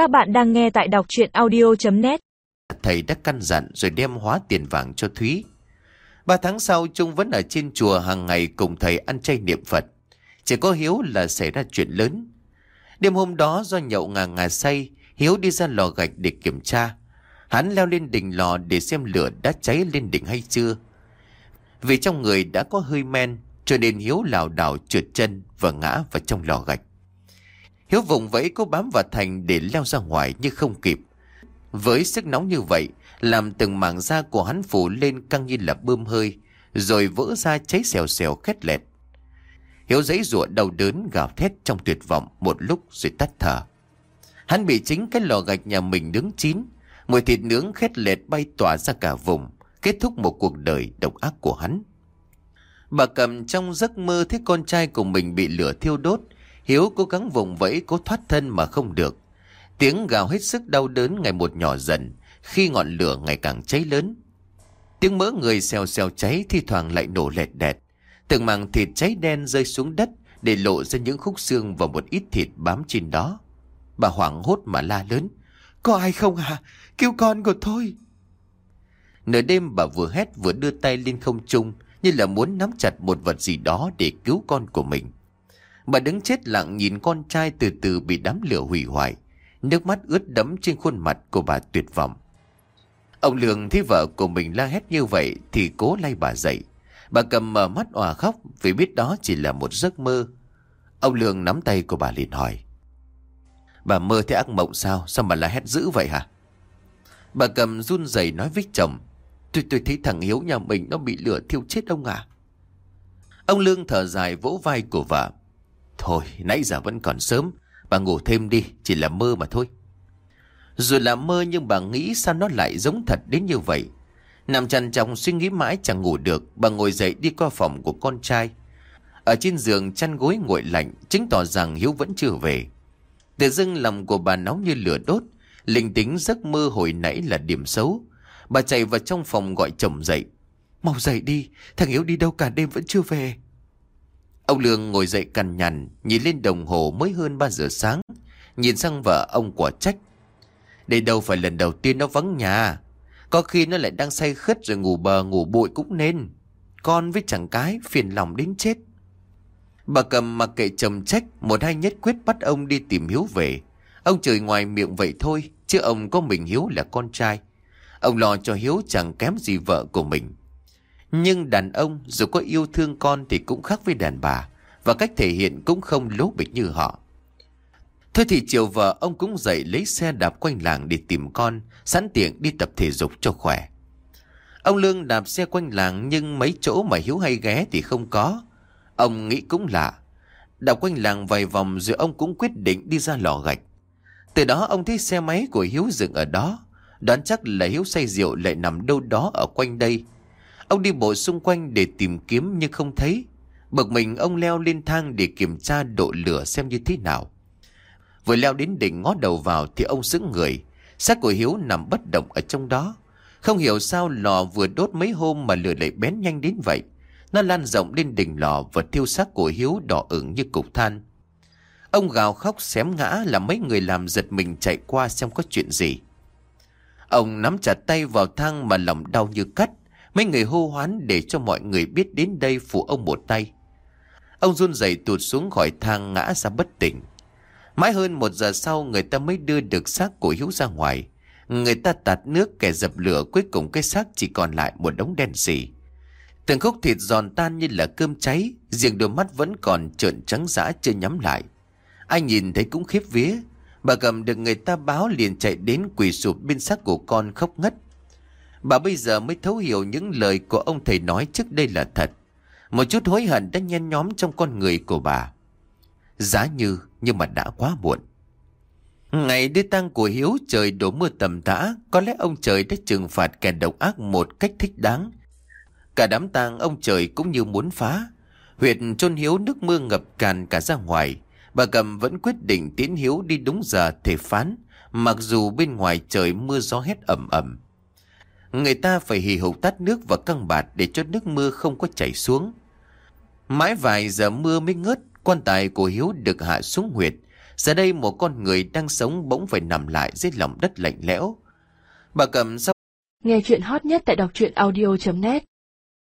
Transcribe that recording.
Các bạn đang nghe tại đọc chuyện audio.net Thầy đã căn dặn rồi đem hóa tiền vàng cho Thúy. Ba tháng sau Trung vẫn ở trên chùa hàng ngày cùng thầy ăn chay niệm Phật. Chỉ có Hiếu là xảy ra chuyện lớn. Đêm hôm đó do nhậu ngà ngà say, Hiếu đi ra lò gạch để kiểm tra. Hắn leo lên đỉnh lò để xem lửa đã cháy lên đỉnh hay chưa. Vì trong người đã có hơi men, cho nên Hiếu lảo đảo trượt chân và ngã vào trong lò gạch. Hiếu vùng vẫy cố bám vào thành để leo ra ngoài nhưng không kịp. Với sức nóng như vậy, làm từng mảng da của hắn phủ lên căng như là bơm hơi, rồi vỡ ra cháy xèo xèo khét lẹt. Hiếu giấy rủa đau đớn gào thét trong tuyệt vọng một lúc rồi tắt thở. Hắn bị chính cái lò gạch nhà mình nướng chín, mùi thịt nướng khét lẹt bay tỏa ra cả vùng, kết thúc một cuộc đời độc ác của hắn. Bà cầm trong giấc mơ thấy con trai của mình bị lửa thiêu đốt, Hiếu cố gắng vùng vẫy cố thoát thân mà không được. Tiếng gào hết sức đau đớn ngày một nhỏ dần, khi ngọn lửa ngày càng cháy lớn. Tiếng mỡ người xèo xèo cháy thi thoảng lại nổ lẹt đẹt. Từng màng thịt cháy đen rơi xuống đất để lộ ra những khúc xương và một ít thịt bám trên đó. Bà hoảng hốt mà la lớn. Có ai không à? Cứu con của tôi. Nửa đêm bà vừa hét vừa đưa tay lên không trung như là muốn nắm chặt một vật gì đó để cứu con của mình. Bà đứng chết lặng nhìn con trai từ từ bị đám lửa hủy hoại. Nước mắt ướt đẫm trên khuôn mặt của bà tuyệt vọng. Ông Lương thấy vợ của mình la hét như vậy thì cố lay bà dậy. Bà cầm mở mắt òa khóc vì biết đó chỉ là một giấc mơ. Ông Lương nắm tay của bà liền hỏi. Bà mơ thấy ác mộng sao? Sao mà la hét dữ vậy hả? Bà cầm run rẩy nói với chồng. Tôi tôi thấy thằng Hiếu nhà mình nó bị lửa thiêu chết ông à. Ông Lương thở dài vỗ vai của vợ. Thôi, nãy giờ vẫn còn sớm. Bà ngủ thêm đi, chỉ là mơ mà thôi. Rồi là mơ nhưng bà nghĩ sao nó lại giống thật đến như vậy. Nằm chăn trong suy nghĩ mãi chẳng ngủ được, bà ngồi dậy đi qua phòng của con trai. Ở trên giường chăn gối nguội lạnh, chứng tỏ rằng Hiếu vẫn chưa về. Tự dưng lòng của bà nóng như lửa đốt, linh tính giấc mơ hồi nãy là điểm xấu. Bà chạy vào trong phòng gọi chồng dậy. Mau dậy đi, thằng Hiếu đi đâu cả đêm vẫn chưa về. Ông Lương ngồi dậy cằn nhằn, nhìn lên đồng hồ mới hơn 3 giờ sáng. Nhìn sang vợ ông quả trách. Đây đâu phải lần đầu tiên nó vắng nhà. Có khi nó lại đang say khất rồi ngủ bờ ngủ bụi cũng nên. Con với chẳng cái phiền lòng đến chết. Bà cầm mặc kệ chồng trách, một hai nhất quyết bắt ông đi tìm Hiếu về. Ông trời ngoài miệng vậy thôi, chứ ông có mình Hiếu là con trai. Ông lo cho Hiếu chẳng kém gì vợ của mình. Nhưng đàn ông dù có yêu thương con thì cũng khác với đàn bà, Và cách thể hiện cũng không lố bịch như họ. Thôi thì chiều vợ ông cũng dậy lấy xe đạp quanh làng để tìm con, Sẵn tiện đi tập thể dục cho khỏe. Ông Lương đạp xe quanh làng nhưng mấy chỗ mà Hiếu hay ghé thì không có. Ông nghĩ cũng lạ, Đạp quanh làng vài vòng rồi ông cũng quyết định đi ra lò gạch. Từ đó ông thấy xe máy của Hiếu dừng ở đó, Đoán chắc là Hiếu say rượu lại nằm đâu đó ở quanh đây. Ông đi bộ xung quanh để tìm kiếm nhưng không thấy. Bực mình, ông leo lên thang để kiểm tra độ lửa xem như thế nào. Vừa leo đến đỉnh ngó đầu vào thì ông sững người. Xác của Hiếu nằm bất động ở trong đó. Không hiểu sao lò vừa đốt mấy hôm mà lửa lại bén nhanh đến vậy. Nó lan rộng lên đỉnh lò và thiêu xác của Hiếu đỏ ửng như cục than. Ông gào khóc xém ngã là mấy người làm giật mình chạy qua xem có chuyện gì. Ông nắm chặt tay vào thang mà lòng đau như cắt. Mấy người hô hoán để cho mọi người biết đến đây phụ ông một tay. Ông run rẩy tụt xuống khỏi thang ngã ra bất tỉnh. Mãi hơn một giờ sau người ta mới đưa được xác của Hiếu ra ngoài. Người ta tạt nước kẻ dập lửa cuối cùng cái xác chỉ còn lại một đống đen xì. Từng khúc thịt giòn tan như là cơm cháy, riêng đôi mắt vẫn còn trợn trắng dã chưa nhắm lại. Ai nhìn thấy cũng khiếp vía. Bà cầm được người ta báo liền chạy đến quỳ sụp bên xác của con khóc ngất. Bà bây giờ mới thấu hiểu những lời của ông thầy nói trước đây là thật. Một chút hối hận đã nhen nhóm trong con người của bà. Giá như, nhưng mà đã quá muộn. Ngày đưa tang của Hiếu trời đổ mưa tầm tã, có lẽ ông trời đã trừng phạt kẻ độc ác một cách thích đáng. Cả đám tang ông trời cũng như muốn phá. Huyệt chôn Hiếu nước mưa ngập càn cả ra ngoài. Bà Cầm vẫn quyết định tiến Hiếu đi đúng giờ thể phán, mặc dù bên ngoài trời mưa gió hét ẩm ẩm. Người ta phải hì hục tắt nước và căng bạt để cho nước mưa không có chảy xuống. Mãi vài giờ mưa mới ngớt, quan tài của Hiếu được hạ xuống huyệt. Giờ đây một con người đang sống bỗng phải nằm lại dưới lòng đất lạnh lẽo. Bà cầm sau Nghe chuyện hot nhất tại đọc truyện audio.net